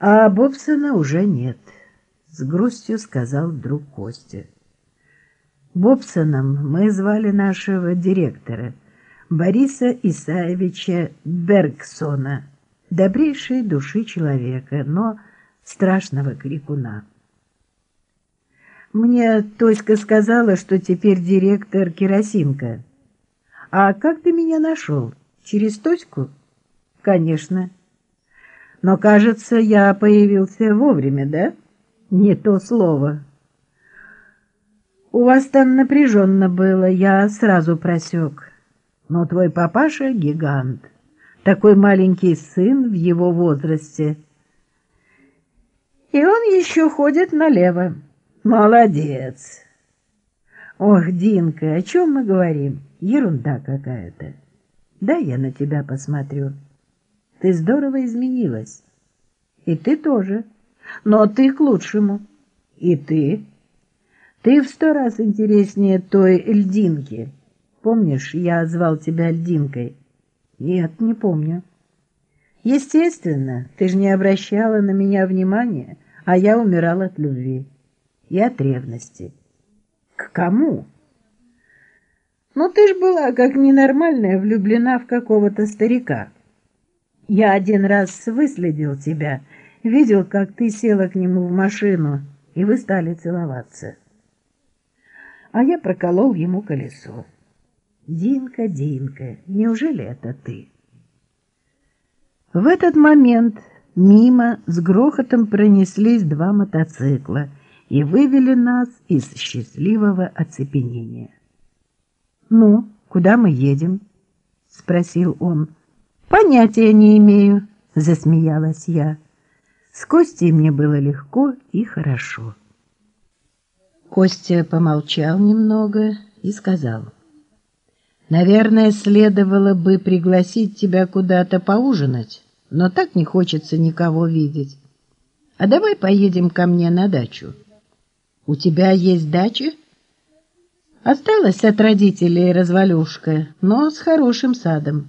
А Бобсона уже нет, с грустью сказал друг Костя. Бобсоном мы звали нашего директора, Бориса Исаевича Бергсона, добрейшей души человека, но страшного крикуна. Мне Тоська сказала, что теперь директор Керосинка. А как ты меня нашел? Через Тоську? Конечно. Но, кажется, я появился вовремя, да? Не то слово. У вас там напряженно было, я сразу просек. Но твой папаша — гигант. Такой маленький сын в его возрасте. И он еще ходит налево. Молодец. Ох, Динка, о чем мы говорим? Ерунда какая-то. Да, я на тебя посмотрю. Ты здорово изменилась. И ты тоже. Но ты к лучшему. И ты. Ты в сто раз интереснее той льдинки. Помнишь, я звал тебя льдинкой? Нет, не помню. Естественно, ты же не обращала на меня внимания, а я умирал от любви и от ревности. К кому? Ну, ты ж была, как ненормальная, влюблена в какого-то старика. Я один раз выследил тебя, видел, как ты села к нему в машину, и вы стали целоваться. А я проколол ему колесо. Динка, Динка, неужели это ты? В этот момент мимо с грохотом пронеслись два мотоцикла и вывели нас из счастливого оцепенения. «Ну, куда мы едем?» — спросил он. «Понятия не имею», — засмеялась я. С Костей мне было легко и хорошо. Костя помолчал немного и сказал. «Наверное, следовало бы пригласить тебя куда-то поужинать, но так не хочется никого видеть. А давай поедем ко мне на дачу». «У тебя есть дача?» «Осталась от родителей развалюшка, но с хорошим садом».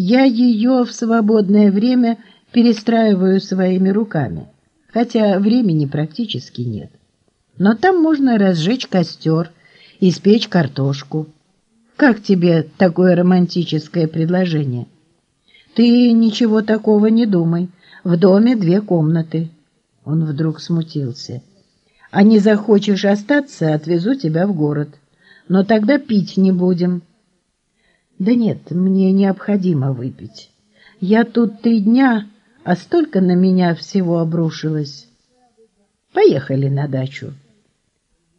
Я ее в свободное время перестраиваю своими руками, хотя времени практически нет. Но там можно разжечь костер, испечь картошку. Как тебе такое романтическое предложение? Ты ничего такого не думай. В доме две комнаты. Он вдруг смутился. А не захочешь остаться, отвезу тебя в город. Но тогда пить не будем. Да нет, мне необходимо выпить. Я тут три дня, а столько на меня всего обрушилось. Поехали на дачу.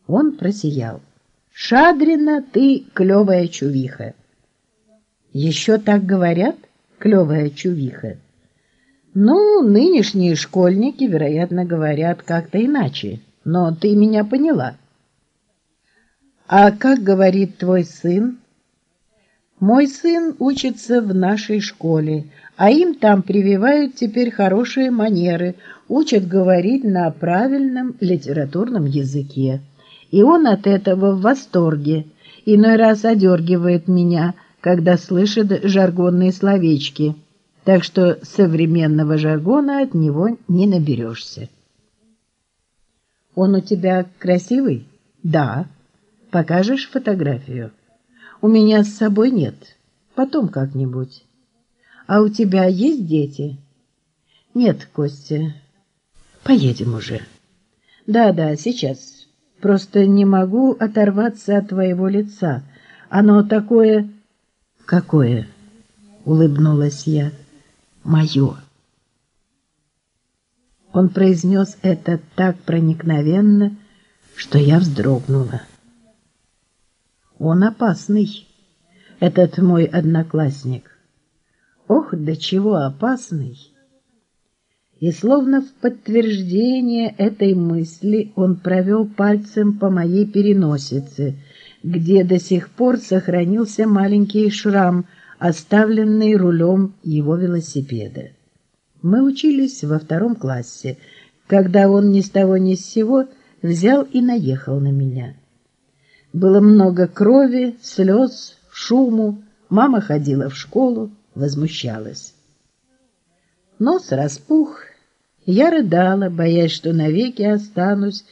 Он просиял. Шадрина, ты клевая чувиха. Еще так говорят, клевая чувиха. Ну, нынешние школьники, вероятно, говорят как-то иначе, но ты меня поняла. А как говорит твой сын? Мой сын учится в нашей школе, а им там прививают теперь хорошие манеры, учат говорить на правильном литературном языке. И он от этого в восторге, иной раз одергивает меня, когда слышит жаргонные словечки, так что современного жаргона от него не наберешься. «Он у тебя красивый?» «Да». «Покажешь фотографию?» У меня с собой нет. Потом как-нибудь. А у тебя есть дети? Нет, Костя. Поедем уже. Да-да, сейчас. Просто не могу оторваться от твоего лица. Оно такое... Какое? Улыбнулась я. Мое. Он произнес это так проникновенно, что я вздрогнула. Он опасный, этот мой одноклассник. Ох, до чего опасный! И словно в подтверждение этой мысли он провел пальцем по моей переносице, где до сих пор сохранился маленький шрам, оставленный рулем его велосипеда. Мы учились во втором классе, когда он ни с того ни с сего взял и наехал на меня. Было много крови, слез, шуму. Мама ходила в школу, возмущалась. Нос распух, Я рыдала, боясь, что навеки останусь